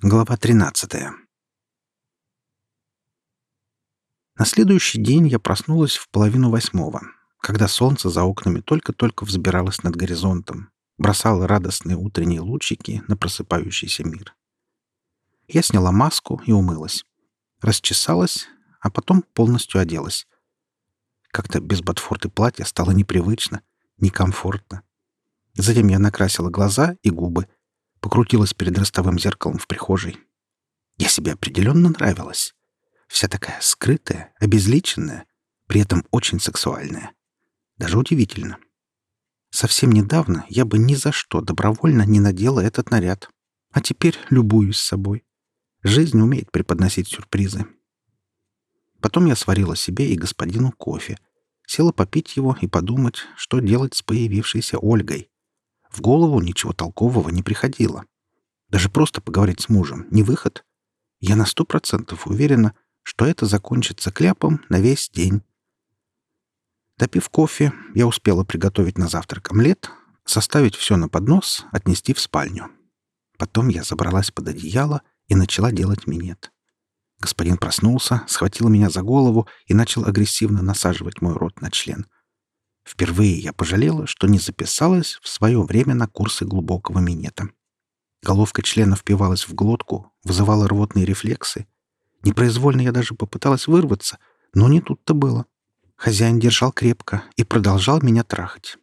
Глава 13. На следующий день я проснулась в половину восьмого, когда солнце за окнами только-только взбиралось над горизонтом, бросало радостные утренние лучики на просыпающийся мир. Я сняла маску и умылась. Расчесалась, а потом полностью оделась. Как-то без ботфорты платья стало непривычно, некомфортно. Затем я накрасила глаза и губы — покрутилась перед ростовым зеркалом в прихожей. Я себе определенно нравилась. Вся такая скрытая, обезличенная, при этом очень сексуальная. Даже удивительно. Совсем недавно я бы ни за что добровольно не надела этот наряд. А теперь любуюсь собой. Жизнь умеет преподносить сюрпризы. Потом я сварила себе и господину кофе. Села попить его и подумать, что делать с появившейся Ольгой. В голову ничего толкового не приходило. Даже просто поговорить с мужем — не выход. Я на сто процентов уверена, что это закончится кляпом на весь день. Допив кофе, я успела приготовить на завтрак омлет, составить все на поднос, отнести в спальню. Потом я забралась под одеяло и начала делать минет. Господин проснулся, схватил меня за голову и начал агрессивно насаживать мой рот на член — Впервые я пожалела, что не записалась в свое время на курсы глубокого минета. Головка члена впивалась в глотку, вызывала рвотные рефлексы. Непроизвольно я даже попыталась вырваться, но не тут-то было. Хозяин держал крепко и продолжал меня трахать.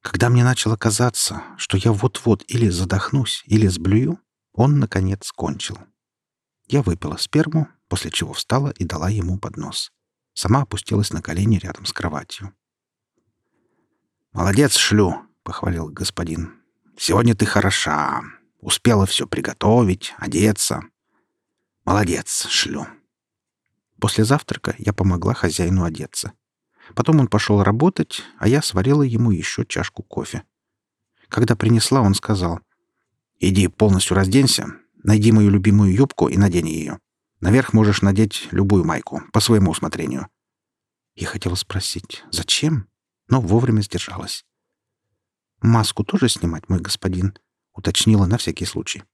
Когда мне начало казаться, что я вот-вот или задохнусь, или сблюю, он, наконец, кончил. Я выпила сперму, после чего встала и дала ему поднос. Сама опустилась на колени рядом с кроватью. «Молодец, шлю!» — похвалил господин. «Сегодня ты хороша. Успела все приготовить, одеться. Молодец, шлю!» После завтрака я помогла хозяину одеться. Потом он пошел работать, а я сварила ему еще чашку кофе. Когда принесла, он сказал, «Иди полностью разденься, найди мою любимую юбку и надень ее. Наверх можешь надеть любую майку, по своему усмотрению». Я хотела спросить, «Зачем?» Но вовремя сдержалась. «Маску тоже снимать, мой господин?» — уточнила на всякий случай.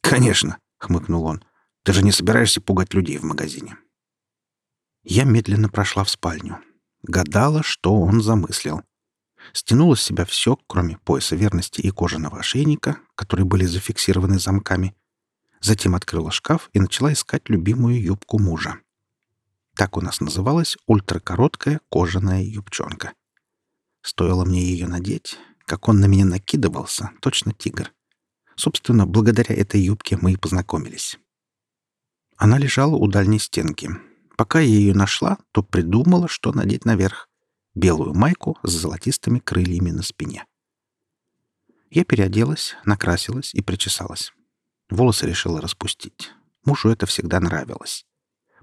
«Конечно!» — хмыкнул он. «Ты же не собираешься пугать людей в магазине?» Я медленно прошла в спальню. Гадала, что он замыслил. Стянула с себя все, кроме пояса верности и кожаного ошейника, которые были зафиксированы замками. Затем открыла шкаф и начала искать любимую юбку мужа. Так у нас называлась ультракороткая кожаная юбчонка. Стоило мне ее надеть, как он на меня накидывался, точно тигр. Собственно, благодаря этой юбке мы и познакомились. Она лежала у дальней стенки. Пока я ее нашла, то придумала, что надеть наверх. Белую майку с золотистыми крыльями на спине. Я переоделась, накрасилась и причесалась. Волосы решила распустить. Мужу это всегда нравилось.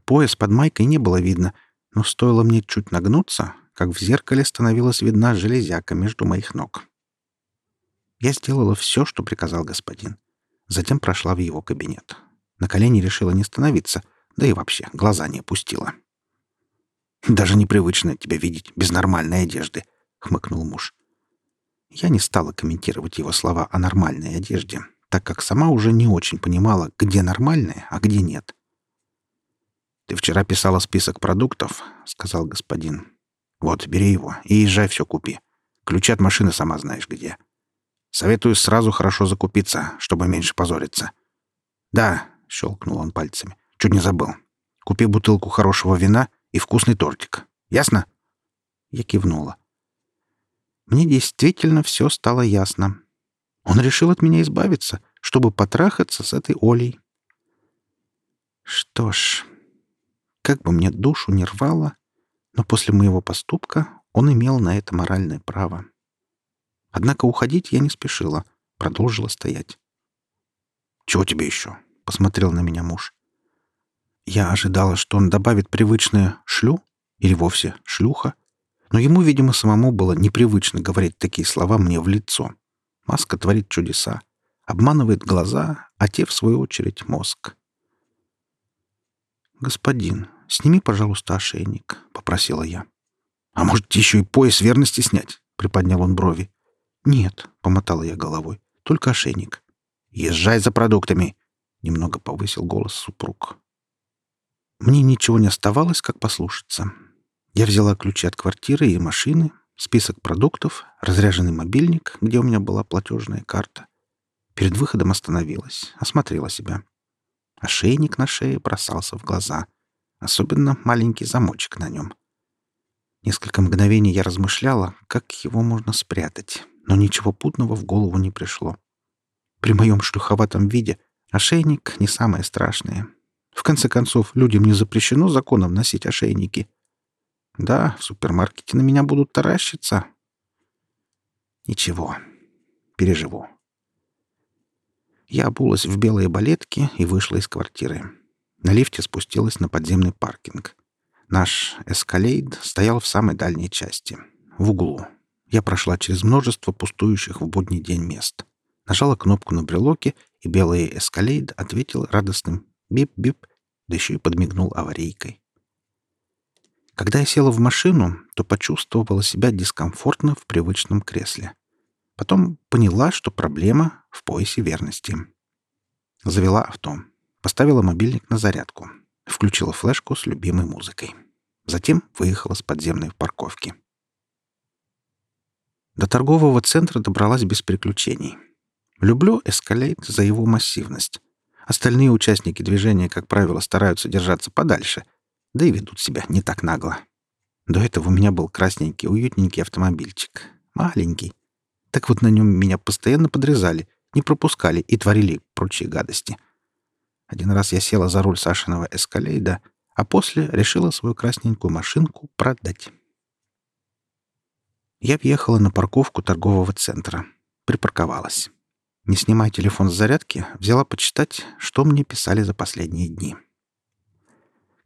Пояс под майкой не было видно, но стоило мне чуть нагнуться, как в зеркале становилась видна железяка между моих ног. Я сделала все, что приказал господин. Затем прошла в его кабинет. На колени решила не становиться, да и вообще глаза не опустила. «Даже непривычно тебя видеть без нормальной одежды», — хмыкнул муж. Я не стала комментировать его слова о нормальной одежде, так как сама уже не очень понимала, где нормальная, а где нет. «Ты вчера писала список продуктов», — сказал господин. Вот, бери его и езжай все купи. Ключи от машины сама знаешь где. Советую сразу хорошо закупиться, чтобы меньше позориться. Да, щелкнул он пальцами. Чуть не забыл. Купи бутылку хорошего вина и вкусный тортик. Ясно? Я кивнула. Мне действительно все стало ясно. Он решил от меня избавиться, чтобы потрахаться с этой Олей. Что ж, как бы мне душу не рвало, но после моего поступка он имел на это моральное право. Однако уходить я не спешила, продолжила стоять. «Чего тебе еще?» — посмотрел на меня муж. Я ожидала, что он добавит привычное «шлю» или вовсе «шлюха», но ему, видимо, самому было непривычно говорить такие слова мне в лицо. Маска творит чудеса, обманывает глаза, а те, в свою очередь, мозг. «Господин, сними, пожалуйста, ошейник», — попросила я. «А может, еще и пояс верности снять?» — приподнял он брови. «Нет», — помотала я головой, — «только ошейник». «Езжай за продуктами. — немного повысил голос супруг. Мне ничего не оставалось, как послушаться. Я взяла ключи от квартиры и машины, список продуктов, разряженный мобильник, где у меня была платежная карта. Перед выходом остановилась, осмотрела себя. Ошейник на шее бросался в глаза. Особенно маленький замочек на нем. Несколько мгновений я размышляла, как его можно спрятать, но ничего путного в голову не пришло. При моем шлюховатом виде ошейник — не самое страшное. В конце концов, людям не запрещено законом носить ошейники. Да, в супермаркете на меня будут таращиться. Ничего, переживу. Я обулась в белые балетки и вышла из квартиры. На лифте спустилась на подземный паркинг. Наш эскалейд стоял в самой дальней части, в углу. Я прошла через множество пустующих в будний день мест. Нажала кнопку на брелоке, и белый эскалейд ответил радостным «бип-бип», да еще и подмигнул аварийкой. Когда я села в машину, то почувствовала себя дискомфортно в привычном кресле. Потом поняла, что проблема в поясе верности. Завела авто. Поставила мобильник на зарядку. Включила флешку с любимой музыкой. Затем выехала с подземной парковки. До торгового центра добралась без приключений. Люблю эскалейт за его массивность. Остальные участники движения, как правило, стараются держаться подальше, да и ведут себя не так нагло. До этого у меня был красненький, уютненький автомобильчик. Маленький, так вот на нем меня постоянно подрезали, не пропускали и творили прочие гадости. Один раз я села за руль Сашиного эскалейда, а после решила свою красненькую машинку продать. Я въехала на парковку торгового центра. Припарковалась. Не снимая телефон с зарядки, взяла почитать, что мне писали за последние дни.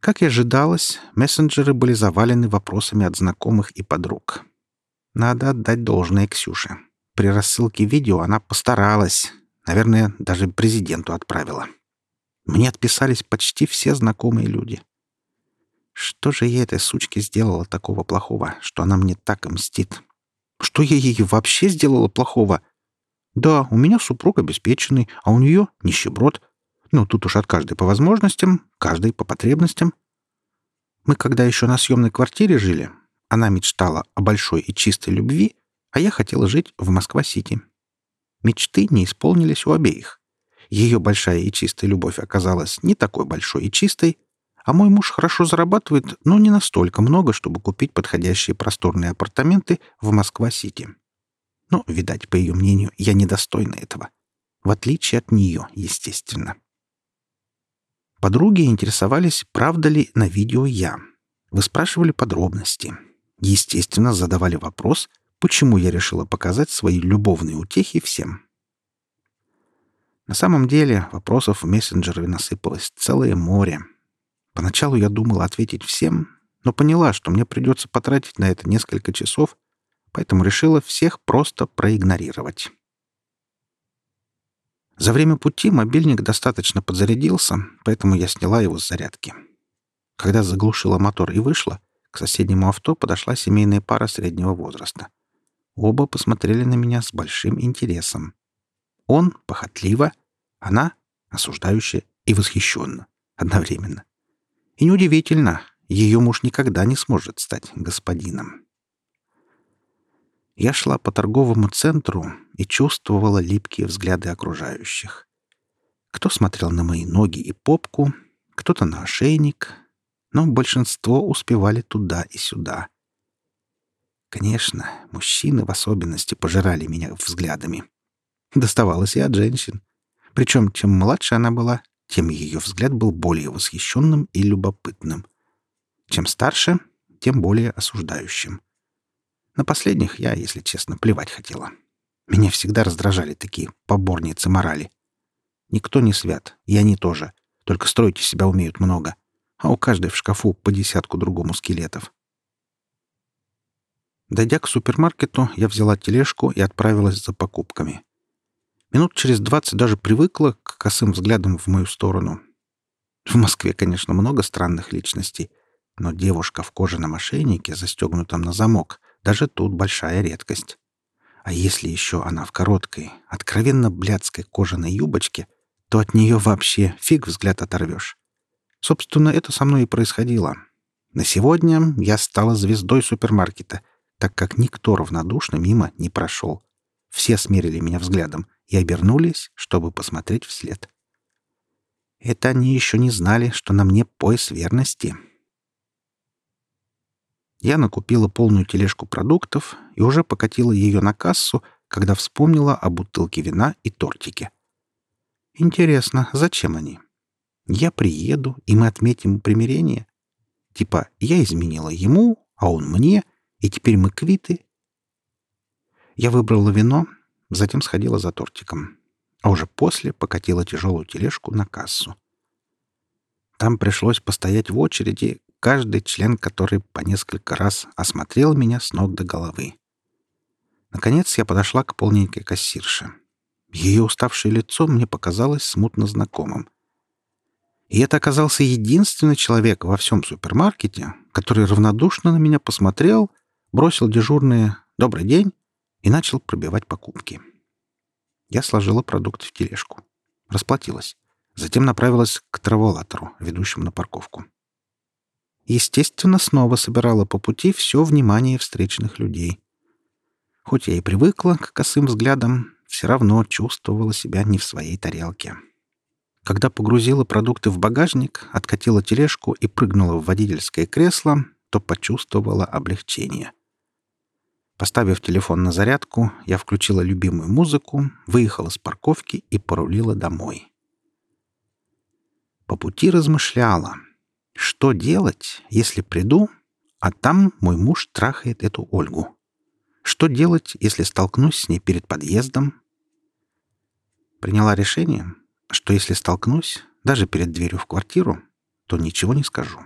Как и ожидалось, мессенджеры были завалены вопросами от знакомых и подруг. Надо отдать должное Ксюше. При рассылке видео она постаралась. Наверное, даже президенту отправила. Мне отписались почти все знакомые люди. Что же я этой сучке сделала такого плохого, что она мне так мстит? Что я ей вообще сделала плохого? Да, у меня супруг обеспеченный, а у нее нищеброд. Ну, тут уж от каждой по возможностям, каждой по потребностям. Мы когда еще на съемной квартире жили, она мечтала о большой и чистой любви, а я хотела жить в Москва-Сити. Мечты не исполнились у обеих. Ее большая и чистая любовь оказалась не такой большой и чистой, а мой муж хорошо зарабатывает, но не настолько много, чтобы купить подходящие просторные апартаменты в Москва-Сити. Но, видать, по ее мнению, я недостойна этого. В отличие от нее, естественно. Подруги интересовались, правда ли на видео я. Вы спрашивали подробности. Естественно, задавали вопрос — почему я решила показать свои любовные утехи всем. На самом деле вопросов в мессенджере насыпалось целое море. Поначалу я думала ответить всем, но поняла, что мне придется потратить на это несколько часов, поэтому решила всех просто проигнорировать. За время пути мобильник достаточно подзарядился, поэтому я сняла его с зарядки. Когда заглушила мотор и вышла, к соседнему авто подошла семейная пара среднего возраста. Оба посмотрели на меня с большим интересом. Он похотливо, она осуждающе и восхищенно одновременно. И неудивительно, ее муж никогда не сможет стать господином. Я шла по торговому центру и чувствовала липкие взгляды окружающих. Кто смотрел на мои ноги и попку, кто-то на ошейник, но большинство успевали туда и сюда. Конечно, мужчины в особенности пожирали меня взглядами. Доставалось и от женщин. Причем, чем младше она была, тем ее взгляд был более восхищенным и любопытным. Чем старше, тем более осуждающим. На последних я, если честно, плевать хотела. Меня всегда раздражали такие поборницы морали. Никто не свят, и они тоже. Только строить из себя умеют много. А у каждой в шкафу по десятку другому скелетов. Дойдя к супермаркету, я взяла тележку и отправилась за покупками. Минут через двадцать даже привыкла к косым взглядам в мою сторону. В Москве, конечно, много странных личностей, но девушка в кожаном ошейнике, застегнутом на замок, даже тут большая редкость. А если еще она в короткой, откровенно блядской кожаной юбочке, то от нее вообще фиг взгляд оторвешь. Собственно, это со мной и происходило. На сегодня я стала звездой супермаркета, так как никто равнодушно мимо не прошел. Все смерили меня взглядом и обернулись, чтобы посмотреть вслед. Это они еще не знали, что на мне пояс верности. Я накупила полную тележку продуктов и уже покатила ее на кассу, когда вспомнила о бутылке вина и тортике. Интересно, зачем они? Я приеду, и мы отметим примирение? Типа, я изменила ему, а он мне, и теперь мы квиты? Я выбрала вино, затем сходила за тортиком, а уже после покатила тяжелую тележку на кассу. Там пришлось постоять в очереди, каждый член который по несколько раз осмотрел меня с ног до головы. Наконец я подошла к полненькой кассирше. Ее уставшее лицо мне показалось смутно знакомым. И это оказался единственный человек во всем супермаркете, который равнодушно на меня посмотрел, бросил дежурное «добрый день» и начал пробивать покупки. Я сложила продукты в тележку. Расплатилась. Затем направилась к траволатору, ведущему на парковку. Естественно, снова собирала по пути все внимание встречных людей. Хоть я и привыкла к косым взглядам, все равно чувствовала себя не в своей тарелке. Когда погрузила продукты в багажник, откатила тележку и прыгнула в водительское кресло, то почувствовала облегчение. Поставив телефон на зарядку, я включила любимую музыку, выехала с парковки и порулила домой. По пути размышляла, что делать, если приду, а там мой муж трахает эту Ольгу. Что делать, если столкнусь с ней перед подъездом? Приняла решение, что если столкнусь, даже перед дверью в квартиру, то ничего не скажу.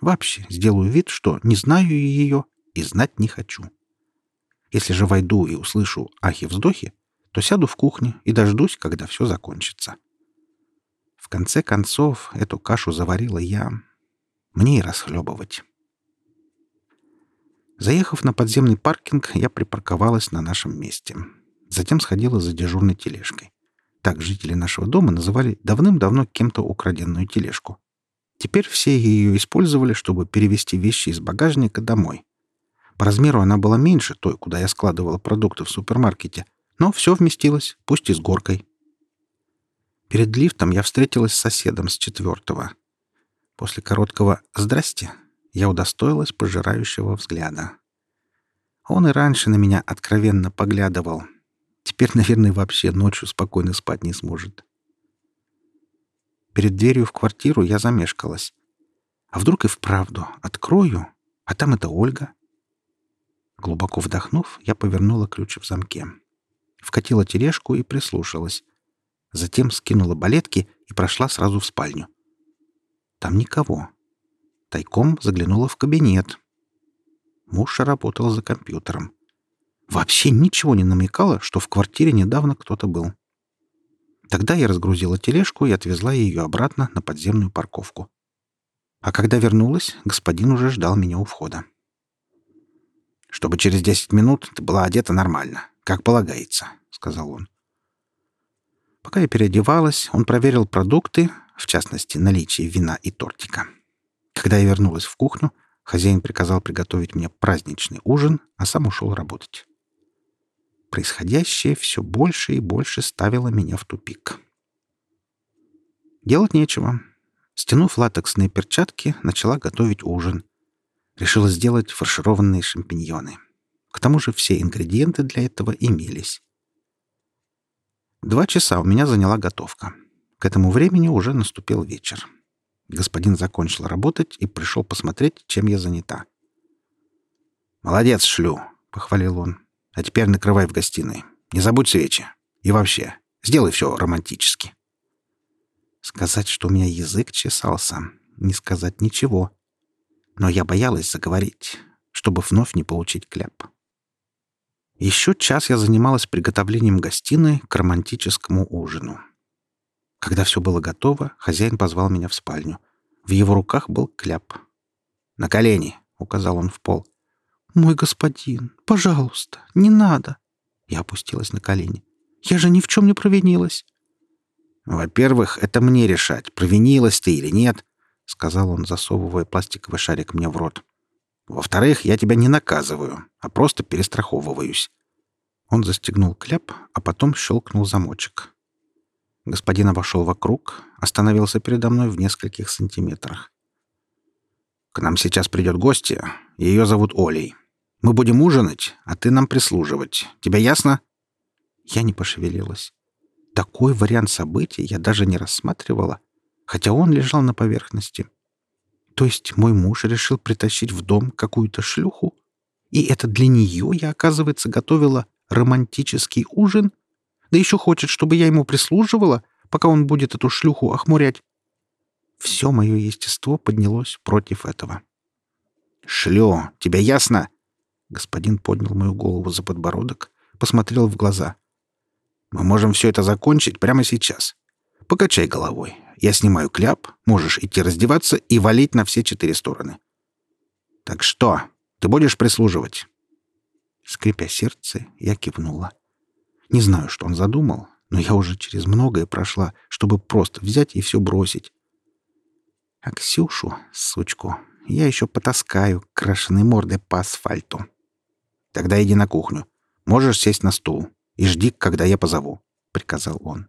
Вообще сделаю вид, что не знаю ее и знать не хочу. Если же войду и услышу ахи-вздохи, то сяду в кухне и дождусь, когда все закончится. В конце концов, эту кашу заварила я. Мне и расхлебывать. Заехав на подземный паркинг, я припарковалась на нашем месте. Затем сходила за дежурной тележкой. Так жители нашего дома называли давным-давно кем-то украденную тележку. Теперь все ее использовали, чтобы перевезти вещи из багажника домой. По размеру она была меньше той, куда я складывала продукты в супермаркете, но все вместилось, пусть и с горкой. Перед лифтом я встретилась с соседом с четвертого. После короткого «здрасте» я удостоилась пожирающего взгляда. Он и раньше на меня откровенно поглядывал, Теперь, наверное, вообще ночью спокойно спать не сможет. Перед дверью в квартиру я замешкалась. А вдруг и вправду открою, а там это Ольга? Глубоко вдохнув, я повернула ключ в замке. Вкатила тележку и прислушалась. Затем скинула балетки и прошла сразу в спальню. Там никого. Тайком заглянула в кабинет. Муж работал за компьютером. Вообще ничего не намекало, что в квартире недавно кто-то был. Тогда я разгрузила тележку и отвезла ее обратно на подземную парковку. А когда вернулась, господин уже ждал меня у входа. «Чтобы через десять минут ты была одета нормально, как полагается», — сказал он. Пока я переодевалась, он проверил продукты, в частности, наличие вина и тортика. Когда я вернулась в кухню, хозяин приказал приготовить мне праздничный ужин, а сам ушел работать. Происходящее все больше и больше ставило меня в тупик. Делать нечего. Стянув латексные перчатки, начала готовить ужин. Решила сделать фаршированные шампиньоны. К тому же все ингредиенты для этого имелись. Два часа у меня заняла готовка. К этому времени уже наступил вечер. Господин закончил работать и пришел посмотреть, чем я занята. «Молодец, шлю!» — похвалил он. А теперь накрывай в гостиной. Не забудь свечи. И вообще, сделай все романтически. Сказать, что у меня язык чесался, не сказать ничего. Но я боялась заговорить, чтобы вновь не получить кляп. Еще час я занималась приготовлением гостиной к романтическому ужину. Когда все было готово, хозяин позвал меня в спальню. В его руках был кляп. «На колени!» — указал он в пол. «Мой господин, пожалуйста, не надо!» Я опустилась на колени. «Я же ни в чем не провинилась!» «Во-первых, это мне решать, провинилась ты или нет», — сказал он, засовывая пластиковый шарик мне в рот. «Во-вторых, я тебя не наказываю, а просто перестраховываюсь». Он застегнул кляп, а потом щелкнул замочек. Господин обошел вокруг, остановился передо мной в нескольких сантиметрах. «К нам сейчас придет гостья. Ее зовут Олей. Мы будем ужинать, а ты нам прислуживать. Тебе ясно?» Я не пошевелилась. Такой вариант событий я даже не рассматривала, хотя он лежал на поверхности. То есть мой муж решил притащить в дом какую-то шлюху? И это для нее я, оказывается, готовила романтический ужин? Да еще хочет, чтобы я ему прислуживала, пока он будет эту шлюху охмурять. Все мое естество поднялось против этого. «Шлю! Тебе ясно?» Господин поднял мою голову за подбородок, посмотрел в глаза. Мы можем все это закончить прямо сейчас. Покачай головой. Я снимаю кляп, можешь идти раздеваться и валить на все четыре стороны. Так что, ты будешь прислуживать?» Скрипя сердце, я кивнула. Не знаю, что он задумал, но я уже через многое прошла, чтобы просто взять и все бросить. А Ксюшу, сучку, я еще потаскаю крашеной мордой по асфальту. Тогда иди на кухню. Можешь сесть на стул и жди, когда я позову», — приказал он.